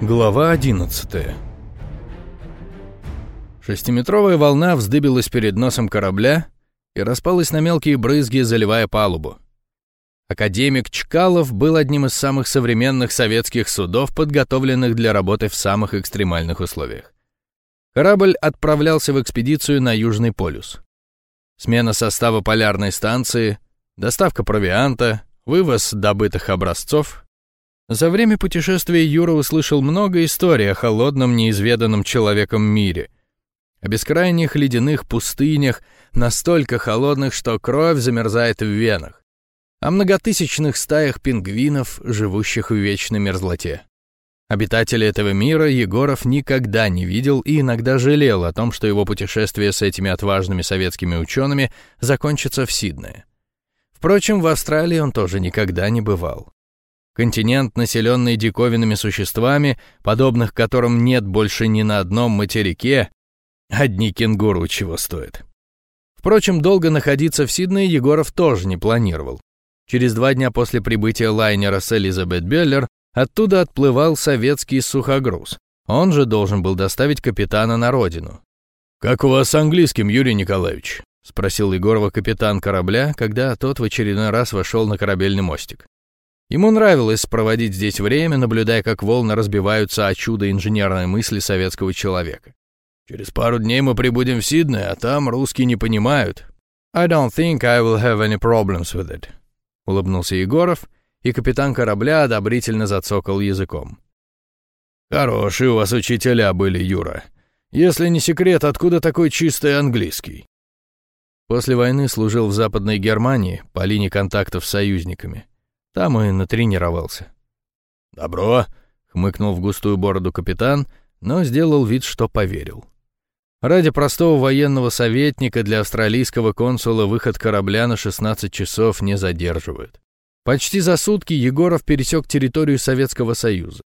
Глава 11 Шестиметровая волна вздыбилась перед носом корабля и распалась на мелкие брызги, заливая палубу. Академик Чкалов был одним из самых современных советских судов, подготовленных для работы в самых экстремальных условиях. Корабль отправлялся в экспедицию на Южный полюс. Смена состава полярной станции, доставка провианта, вывоз добытых образцов, за время путешествия Юра услышал много историй о холодном, неизведанном человеком мире. О бескрайних ледяных пустынях, настолько холодных, что кровь замерзает в венах. О многотысячных стаях пингвинов, живущих в вечной мерзлоте. Обитатели этого мира Егоров никогда не видел и иногда жалел о том, что его путешествие с этими отважными советскими учеными закончится в Сиднее. Впрочем, в Австралии он тоже никогда не бывал. Континент, населенный диковинными существами, подобных которым нет больше ни на одном материке, одни кенгуру чего стоят. Впрочем, долго находиться в Сиднее Егоров тоже не планировал. Через два дня после прибытия лайнера с Элизабет Беллер оттуда отплывал советский сухогруз. Он же должен был доставить капитана на родину. «Как у вас с английским, Юрий Николаевич?» — спросил Егорова капитан корабля, когда тот в очередной раз вошел на корабельный мостик. Ему нравилось проводить здесь время, наблюдая, как волны разбиваются о чудо инженерной мысли советского человека. «Через пару дней мы прибудем в Сидней, а там русские не понимают». «I don't think I will have any problems with it», — улыбнулся Егоров, и капитан корабля одобрительно зацокал языком. «Хорошие у вас учителя были, Юра. Если не секрет, откуда такой чистый английский?» После войны служил в Западной Германии по линии контактов с союзниками. Там и натренировался. «Добро», — хмыкнул в густую бороду капитан, но сделал вид, что поверил. Ради простого военного советника для австралийского консула выход корабля на 16 часов не задерживают. Почти за сутки Егоров пересек территорию Советского Союза.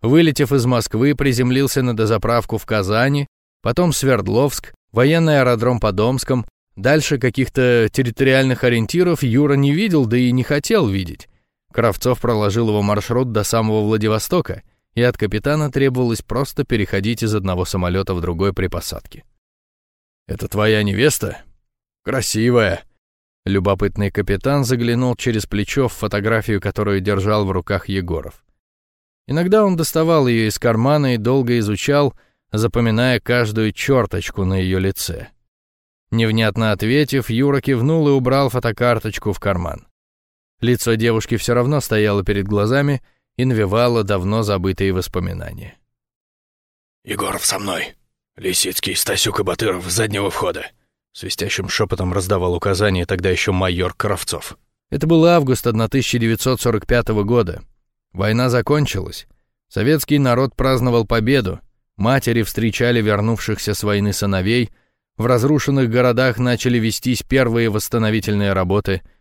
Вылетев из Москвы, приземлился на дозаправку в Казани, потом Свердловск, военный аэродром по Домском. Дальше каких-то территориальных ориентиров Юра не видел, да и не хотел видеть. Кравцов проложил его маршрут до самого Владивостока, и от капитана требовалось просто переходить из одного самолета в другой при посадке. «Это твоя невеста? Красивая!» Любопытный капитан заглянул через плечо в фотографию, которую держал в руках Егоров. Иногда он доставал ее из кармана и долго изучал, запоминая каждую черточку на ее лице. Невнятно ответив, Юра кивнул и убрал фотокарточку в карман. Лицо девушки все равно стояло перед глазами и навевало давно забытые воспоминания. «Егоров со мной. Лисицкий, Стасюк и Батыров с заднего входа», свистящим шепотом раздавал указания тогда еще майор Кравцов. Это был август 1945 года. Война закончилась. Советский народ праздновал победу. Матери встречали вернувшихся с войны сыновей. В разрушенных городах начали вестись первые восстановительные работы –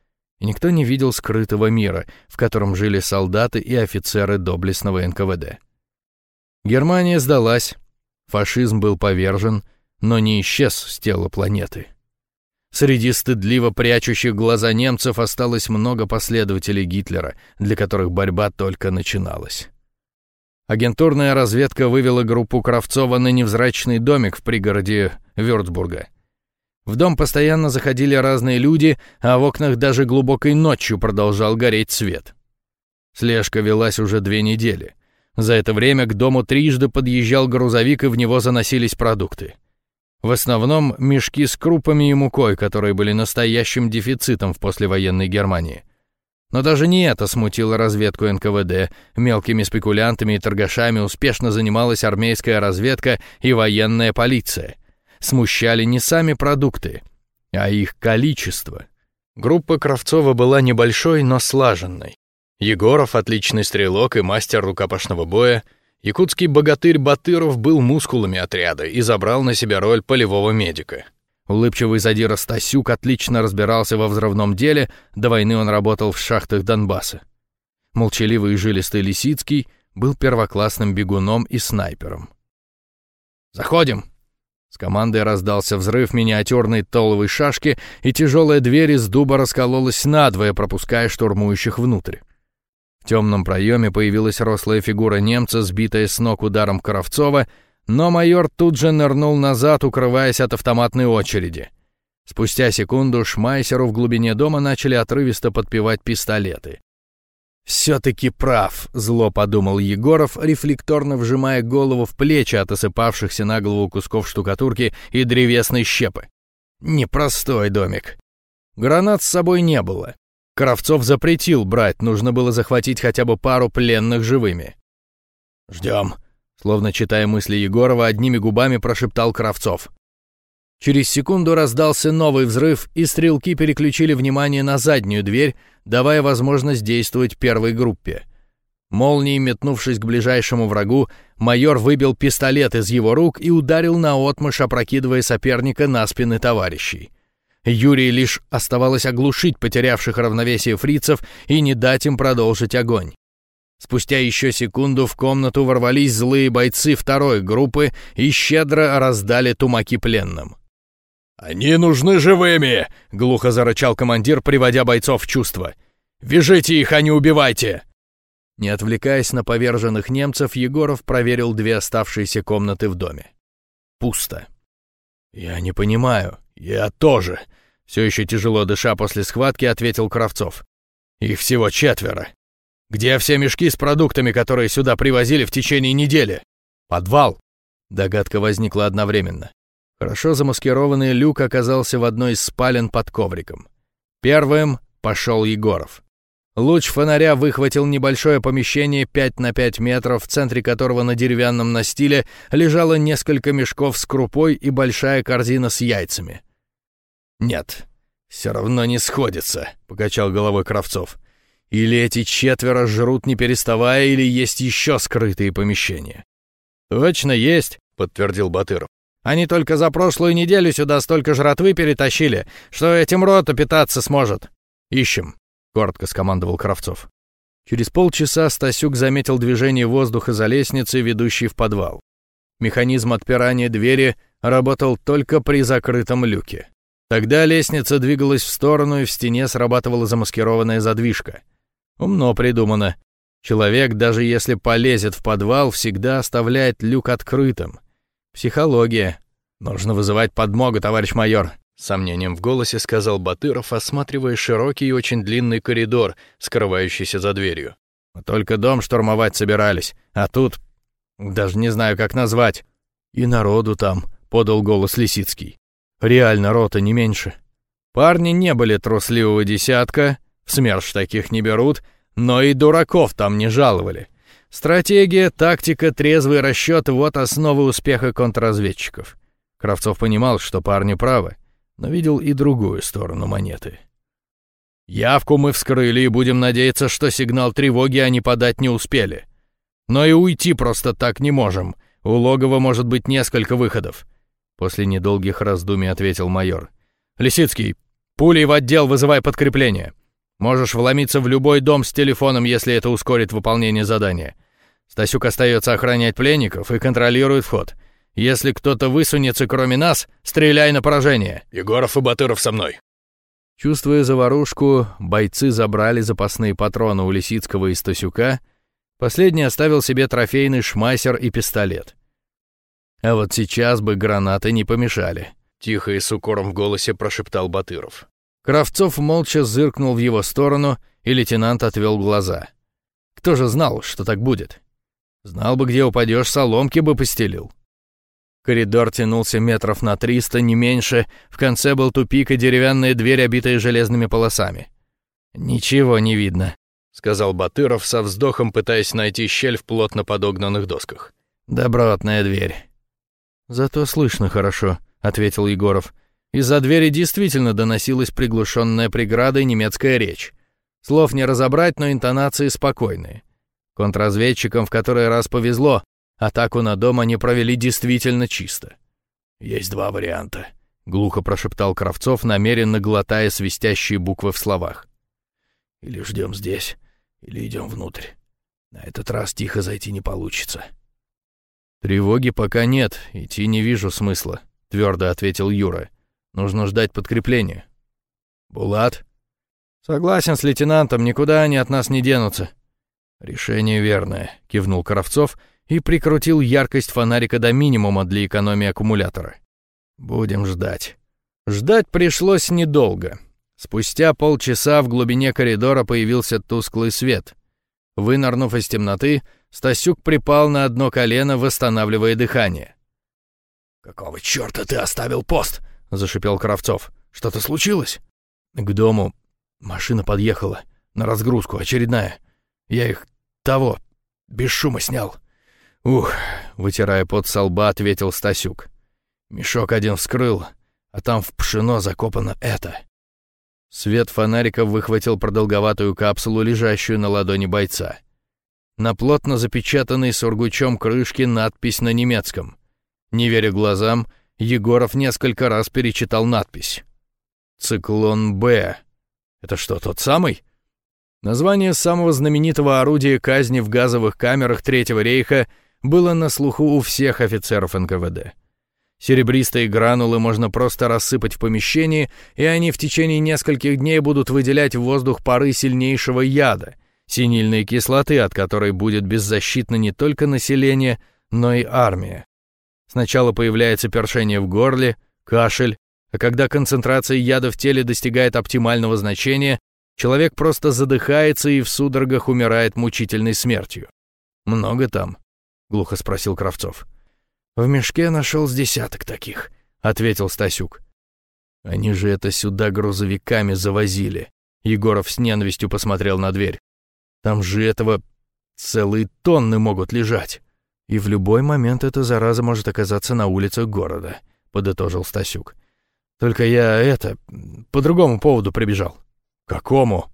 и никто не видел скрытого мира, в котором жили солдаты и офицеры доблестного НКВД. Германия сдалась, фашизм был повержен, но не исчез с тела планеты. Среди стыдливо прячущих глаза немцев осталось много последователей Гитлера, для которых борьба только начиналась. Агентурная разведка вывела группу Кравцова на невзрачный домик в пригороде Вюрцбурга — в дом постоянно заходили разные люди, а в окнах даже глубокой ночью продолжал гореть свет. Слежка велась уже две недели. За это время к дому трижды подъезжал грузовик, и в него заносились продукты. В основном мешки с крупами и мукой, которые были настоящим дефицитом в послевоенной Германии. Но даже не это смутило разведку НКВД. Мелкими спекулянтами и торгашами успешно занималась армейская разведка и военная полиция смущали не сами продукты, а их количество. Группа Кравцова была небольшой, но слаженной. Егоров — отличный стрелок и мастер рукопашного боя, якутский богатырь Батыров был мускулами отряда и забрал на себя роль полевого медика. Улыбчивый задира Стасюк отлично разбирался во взрывном деле, до войны он работал в шахтах Донбасса. Молчаливый и жилистый Лисицкий был первоклассным бегуном и снайпером. «Заходим!» С командой раздался взрыв миниатюрной толовой шашки, и тяжелая дверь из дуба раскололась надвое, пропуская штурмующих внутрь. В темном проеме появилась рослая фигура немца, сбитая с ног ударом Кравцова, но майор тут же нырнул назад, укрываясь от автоматной очереди. Спустя секунду Шмайсеру в глубине дома начали отрывисто подпевать пистолеты. «Все-таки прав», — зло подумал Егоров, рефлекторно вжимая голову в плечи от осыпавшихся на голову кусков штукатурки и древесной щепы. «Непростой домик». Гранат с собой не было. Кравцов запретил брать, нужно было захватить хотя бы пару пленных живыми. «Ждем», — словно читая мысли Егорова, одними губами прошептал Кравцов. Через секунду раздался новый взрыв, и стрелки переключили внимание на заднюю дверь, давая возможность действовать первой группе. Молнией метнувшись к ближайшему врагу, майор выбил пистолет из его рук и ударил наотмашь, опрокидывая соперника на спины товарищей. Юрий лишь оставалось оглушить потерявших равновесие фрицев и не дать им продолжить огонь. Спустя еще секунду в комнату ворвались злые бойцы второй группы и щедро раздали тумаки пленным. «Они нужны живыми!» — глухо зарычал командир, приводя бойцов в чувство. «Вяжите их, а не убивайте!» Не отвлекаясь на поверженных немцев, Егоров проверил две оставшиеся комнаты в доме. Пусто. «Я не понимаю. Я тоже!» Все еще тяжело дыша после схватки, ответил Кравцов. «Их всего четверо. Где все мешки с продуктами, которые сюда привозили в течение недели? Подвал!» Догадка возникла одновременно. Хорошо замаскированный люк оказался в одной из спален под ковриком. Первым пошел Егоров. Луч фонаря выхватил небольшое помещение 5 на 5 метров, в центре которого на деревянном настиле лежало несколько мешков с крупой и большая корзина с яйцами. «Нет, все равно не сходится», — покачал головой Кравцов. «Или эти четверо жрут не переставая, или есть еще скрытые помещения». «Точно есть», — подтвердил Батыров. Они только за прошлую неделю сюда столько жратвы перетащили, что этим рота питаться сможет. Ищем», — коротко скомандовал Кравцов. Через полчаса Стасюк заметил движение воздуха за лестницей, ведущей в подвал. Механизм отпирания двери работал только при закрытом люке. Тогда лестница двигалась в сторону, и в стене срабатывала замаскированная задвижка. Умно придумано. Человек, даже если полезет в подвал, всегда оставляет люк открытым — «Психология. Нужно вызывать подмогу, товарищ майор», — сомнением в голосе сказал Батыров, осматривая широкий и очень длинный коридор, скрывающийся за дверью. «Мы только дом штурмовать собирались, а тут... даже не знаю, как назвать. И народу там», — подал голос Лисицкий. «Реально рота не меньше». Парни не были трусливого десятка, в СМЕРШ таких не берут, но и дураков там не жаловали. Стратегия, тактика, трезвый расчет — вот основы успеха контрразведчиков. Кравцов понимал, что парни правы, но видел и другую сторону монеты. Явку мы вскрыли и будем надеяться, что сигнал тревоги они подать не успели. Но и уйти просто так не можем. У логова может быть несколько выходов. После недолгих раздумий ответил майор. «Лисицкий, пулей в отдел вызывай подкрепление. Можешь вломиться в любой дом с телефоном, если это ускорит выполнение задания. Стасюк остается охранять пленников и контролирует вход. Если кто-то высунется кроме нас, стреляй на поражение. Егоров и Батыров со мной. Чувствуя заварушку, бойцы забрали запасные патроны у Лисицкого и Стасюка. Последний оставил себе трофейный шмайсер и пистолет. А вот сейчас бы гранаты не помешали. Тихо и с укором в голосе прошептал Батыров. Кравцов молча зыркнул в его сторону, и лейтенант отвел глаза. Кто же знал, что так будет? Знал бы, где упадешь, соломки бы постелил. Коридор тянулся метров на триста, не меньше. В конце был тупик и деревянная дверь, обитая железными полосами. «Ничего не видно», — сказал Батыров со вздохом, пытаясь найти щель в плотно подогнанных досках. «Добротная дверь». «Зато слышно хорошо», — ответил Егоров. Из-за двери действительно доносилась приглушенная преградой немецкая речь. Слов не разобрать, но интонации спокойные. Контрразведчикам в который раз повезло, атаку на дом они провели действительно чисто. «Есть два варианта», — глухо прошептал Кравцов, намеренно глотая свистящие буквы в словах. «Или ждем здесь, или идем внутрь. На этот раз тихо зайти не получится». «Тревоги пока нет, идти не вижу смысла», — твердо ответил Юра. «Нужно ждать подкрепления». «Булат?» «Согласен с лейтенантом, никуда они от нас не денутся. «Решение верное», — кивнул Коровцов и прикрутил яркость фонарика до минимума для экономии аккумулятора. «Будем ждать». Ждать пришлось недолго. Спустя полчаса в глубине коридора появился тусклый свет. Вынырнув из темноты, Стасюк припал на одно колено, восстанавливая дыхание. «Какого черта ты оставил пост?» — зашипел Кравцов. «Что-то случилось?» «К дому. Машина подъехала. На разгрузку, очередная. Я их того, без шума снял». «Ух», — вытирая пот со лба, ответил Стасюк. «Мешок один вскрыл, а там в пшено закопано это». Свет фонарика выхватил продолговатую капсулу, лежащую на ладони бойца. На плотно запечатанной сургучом крышке надпись на немецком. Не веря глазам, Егоров несколько раз перечитал надпись. «Циклон Б». Это что, тот самый? Название самого знаменитого орудия казни в газовых камерах Третьего рейха было на слуху у всех офицеров НКВД. Серебристые гранулы можно просто рассыпать в помещении, и они в течение нескольких дней будут выделять в воздух пары сильнейшего яда, синильной кислоты, от которой будет беззащитно не только население, но и армия. Сначала появляется першение в горле, кашель, а когда концентрация яда в теле достигает оптимального значения, человек просто задыхается и в судорогах умирает мучительной смертью. «Много там?» — глухо спросил Кравцов. «В мешке нашел с десяток таких», — ответил Стасюк. «Они же это сюда грузовиками завозили». Егоров с ненавистью посмотрел на дверь. «Там же этого целые тонны могут лежать. И в любой момент эта зараза может оказаться на улицах города», — подытожил Стасюк. «Только я это, по другому поводу прибежал». «Какому?»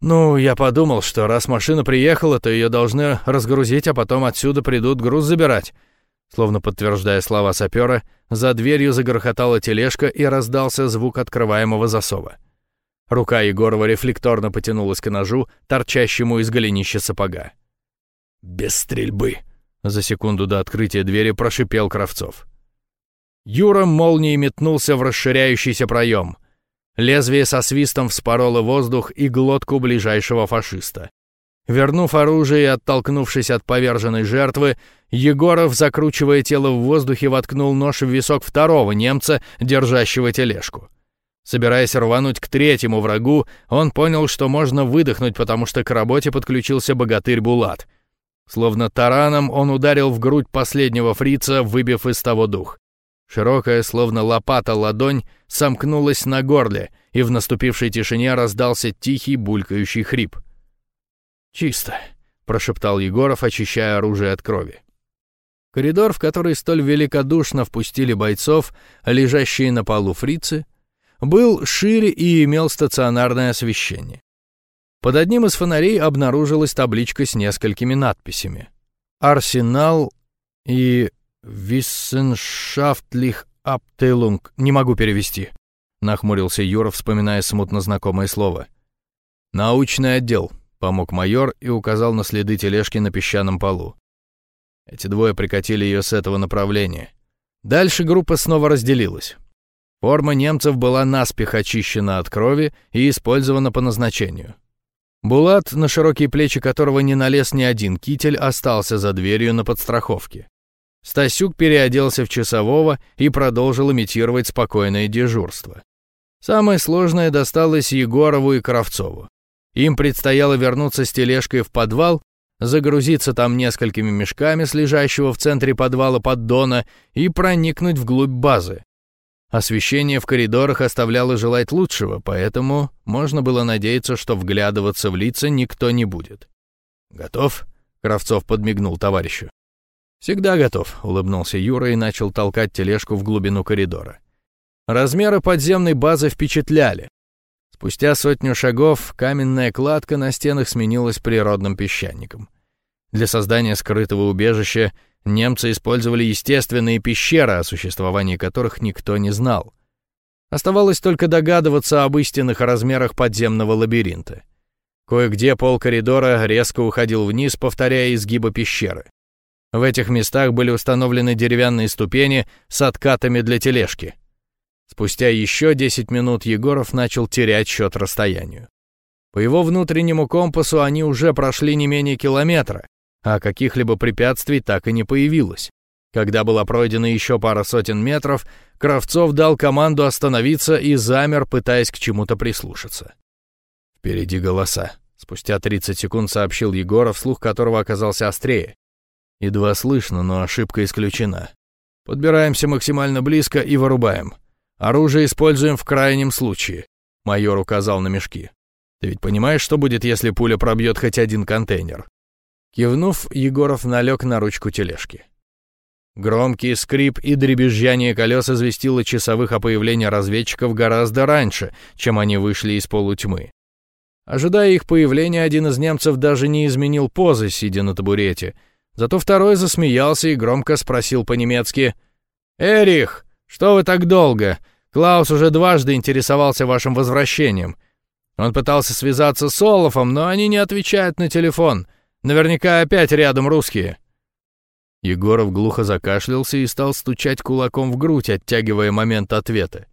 «Ну, я подумал, что раз машина приехала, то ее должны разгрузить, а потом отсюда придут груз забирать. Словно подтверждая слова сапера, за дверью загрохотала тележка и раздался звук открываемого засова. Рука Егорова рефлекторно потянулась к ножу, торчащему из голенища сапога. «Без стрельбы!» — за секунду до открытия двери прошипел Кравцов. Юра молнией метнулся в расширяющийся проем. Лезвие со свистом вспороло воздух и глотку ближайшего фашиста. Вернув оружие и оттолкнувшись от поверженной жертвы, Егоров, закручивая тело в воздухе, воткнул нож в висок второго немца, держащего тележку. Собираясь рвануть к третьему врагу, он понял, что можно выдохнуть, потому что к работе подключился богатырь Булат. Словно тараном он ударил в грудь последнего фрица, выбив из того дух. Широкая, словно лопата ладонь, сомкнулась на горле, и в наступившей тишине раздался тихий булькающий хрип. «Чисто», — прошептал Егоров, очищая оружие от крови. Коридор, в который столь великодушно впустили бойцов, лежащие на полу фрицы, был шире и имел стационарное освещение. Под одним из фонарей обнаружилась табличка с несколькими надписями. «Арсенал» и «Wissenschaftlich Abteilung» не могу перевести, нахмурился Юра, вспоминая смутно знакомое слово. «Научный отдел», Помог майор и указал на следы тележки на песчаном полу. Эти двое прикатили ее с этого направления. Дальше группа снова разделилась. Форма немцев была наспех очищена от крови и использована по назначению. Булат, на широкие плечи которого не налез ни один китель, остался за дверью на подстраховке. Стасюк переоделся в часового и продолжил имитировать спокойное дежурство. Самое сложное досталось Егорову и Кравцову. Им предстояло вернуться с тележкой в подвал, загрузиться там несколькими мешками с лежащего в центре подвала поддона и проникнуть вглубь базы. Освещение в коридорах оставляло желать лучшего, поэтому можно было надеяться, что вглядываться в лица никто не будет. «Готов?» — Кравцов подмигнул товарищу. «Всегда готов», — улыбнулся Юра и начал толкать тележку в глубину коридора. Размеры подземной базы впечатляли. Спустя сотню шагов каменная кладка на стенах сменилась природным песчаником. Для создания скрытого убежища немцы использовали естественные пещеры, о существовании которых никто не знал. Оставалось только догадываться об истинных размерах подземного лабиринта. Кое-где пол коридора резко уходил вниз, повторяя изгибы пещеры. В этих местах были установлены деревянные ступени с откатами для тележки — Спустя еще 10 минут Егоров начал терять счет расстоянию. По его внутреннему компасу они уже прошли не менее километра, а каких-либо препятствий так и не появилось. Когда была пройдена еще пара сотен метров, Кравцов дал команду остановиться и замер, пытаясь к чему-то прислушаться. «Впереди голоса», — спустя 30 секунд сообщил Егоров, слух которого оказался острее. Едва слышно, но ошибка исключена. Подбираемся максимально близко и вырубаем. Оружие используем в крайнем случае. Майор указал на мешки. Ты ведь понимаешь, что будет, если пуля пробьет хоть один контейнер? Кивнув, Егоров налег на ручку тележки. Громкий скрип и дребезжание колес известило часовых о появлении разведчиков гораздо раньше, чем они вышли из полутьмы. Ожидая их появления, один из немцев даже не изменил позы, сидя на табурете — Зато второй засмеялся и громко спросил по-немецки. «Эрих, что вы так долго? Клаус уже дважды интересовался вашим возвращением. Он пытался связаться с Олафом, но они не отвечают на телефон. Наверняка опять рядом русские». Егоров глухо закашлялся и стал стучать кулаком в грудь, оттягивая момент ответа.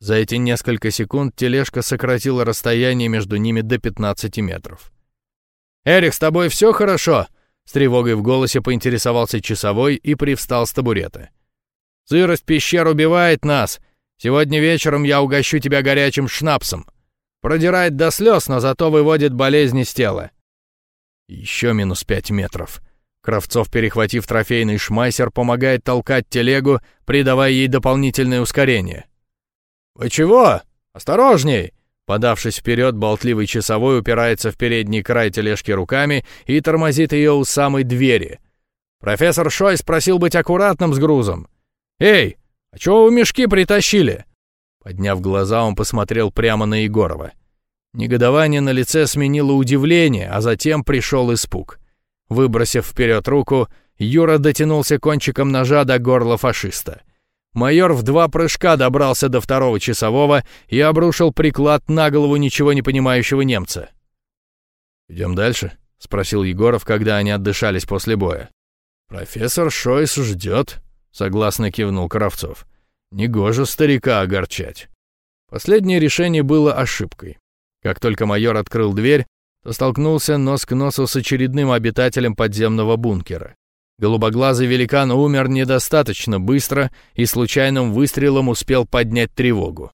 За эти несколько секунд тележка сократила расстояние между ними до 15 метров. «Эрих, с тобой все хорошо?» С тревогой в голосе поинтересовался часовой и привстал с табурета. «Сырость пещер убивает нас. Сегодня вечером я угощу тебя горячим шнапсом. Продирает до слез, но зато выводит болезни с тела». Еще минус пять метров. Кравцов, перехватив трофейный шмайсер, помогает толкать телегу, придавая ей дополнительное ускорение. «Вы чего? Осторожней!» Подавшись вперед, болтливый часовой упирается в передний край тележки руками и тормозит ее у самой двери. Профессор Шой спросил быть аккуратным с грузом. «Эй, а чего вы мешки притащили?» Подняв глаза, он посмотрел прямо на Егорова. Негодование на лице сменило удивление, а затем пришел испуг. Выбросив вперед руку, Юра дотянулся кончиком ножа до горла фашиста — Майор в два прыжка добрался до второго часового и обрушил приклад на голову ничего не понимающего немца. «Идем дальше?» — спросил Егоров, когда они отдышались после боя. «Профессор Шойс ждет», — согласно кивнул Кравцов. «Негоже старика огорчать». Последнее решение было ошибкой. Как только майор открыл дверь, то столкнулся нос к носу с очередным обитателем подземного бункера. Голубоглазый великан умер недостаточно быстро и случайным выстрелом успел поднять тревогу.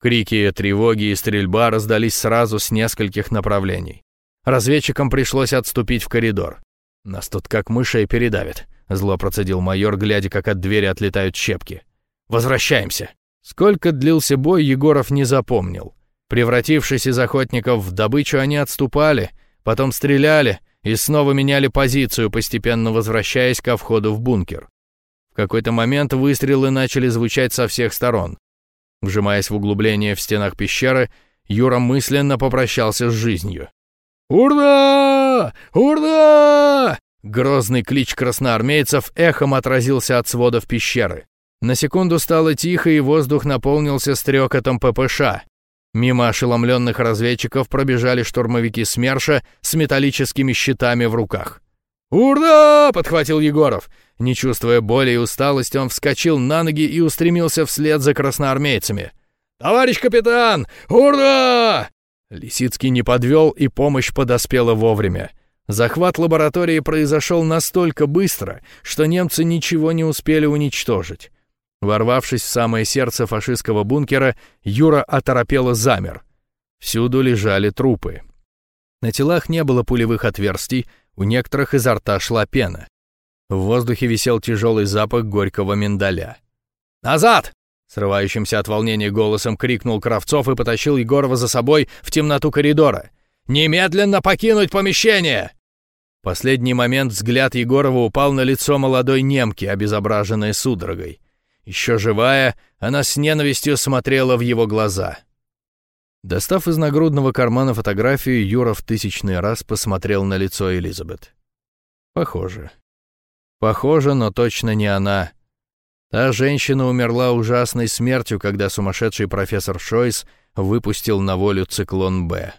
Крики тревоги и стрельба раздались сразу с нескольких направлений. Разведчикам пришлось отступить в коридор. «Нас тут как мышей передавят», — зло процедил майор, глядя, как от двери отлетают щепки. «Возвращаемся!» Сколько длился бой, Егоров не запомнил. Превратившись из охотников в добычу, они отступали, потом стреляли, и снова меняли позицию, постепенно возвращаясь ко входу в бункер. В какой-то момент выстрелы начали звучать со всех сторон. Вжимаясь в углубление в стенах пещеры, Юра мысленно попрощался с жизнью. «Ура! Ура!» Грозный клич красноармейцев эхом отразился от сводов пещеры. На секунду стало тихо, и воздух наполнился стрекотом ППШ. Мимо ошеломленных разведчиков пробежали штурмовики СМЕРШа с металлическими щитами в руках. «Ура!» — подхватил Егоров. Не чувствуя боли и усталости, он вскочил на ноги и устремился вслед за красноармейцами. «Товарищ капитан! Ура!» Лисицкий не подвел, и помощь подоспела вовремя. Захват лаборатории произошел настолько быстро, что немцы ничего не успели уничтожить. Ворвавшись в самое сердце фашистского бункера, Юра оторопело замер. Всюду лежали трупы. На телах не было пулевых отверстий, у некоторых изо рта шла пена. В воздухе висел тяжелый запах горького миндаля. «Назад!» — срывающимся от волнения голосом крикнул Кравцов и потащил Егорова за собой в темноту коридора. «Немедленно покинуть помещение!» В последний момент взгляд Егорова упал на лицо молодой немки, обезображенной судорогой. Еще живая, она с ненавистью смотрела в его глаза. Достав из нагрудного кармана фотографию, Юра в тысячный раз посмотрел на лицо Элизабет. Похоже. Похоже, но точно не она. Та женщина умерла ужасной смертью, когда сумасшедший профессор Шойс выпустил на волю циклон «Б».